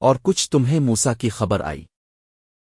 اور کچھ تمہیں موسا کی خبر آئی۔